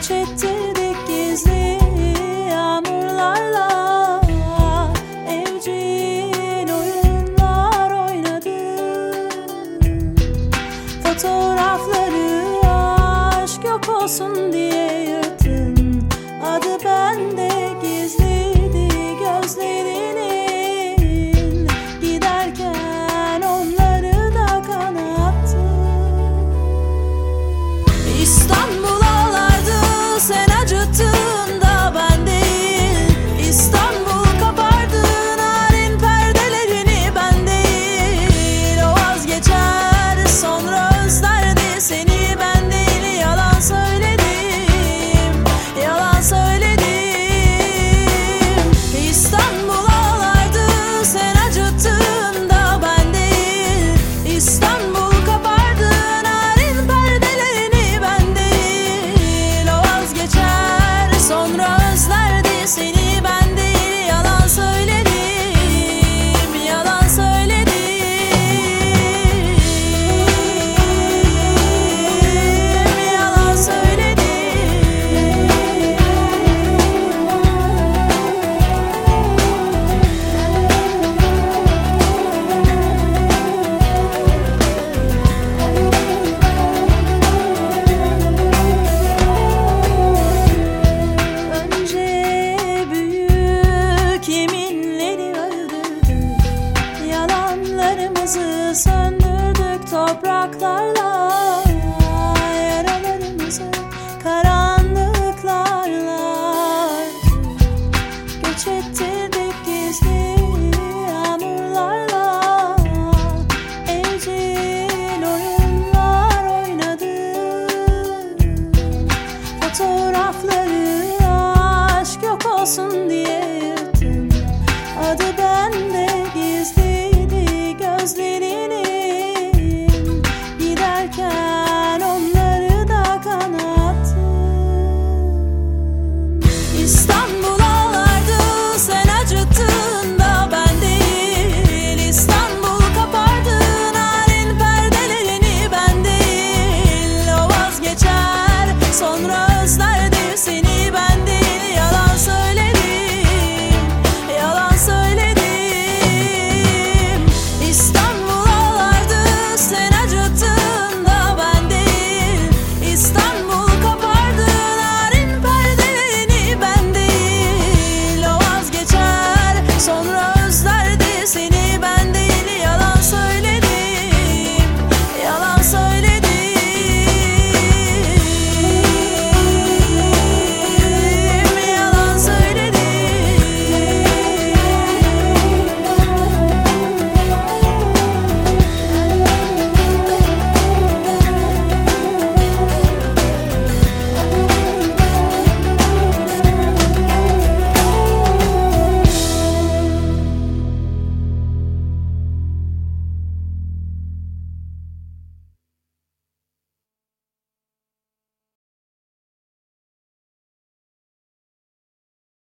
Kaç ettirdik gizli fotoğrafları aşk yok olsun diye.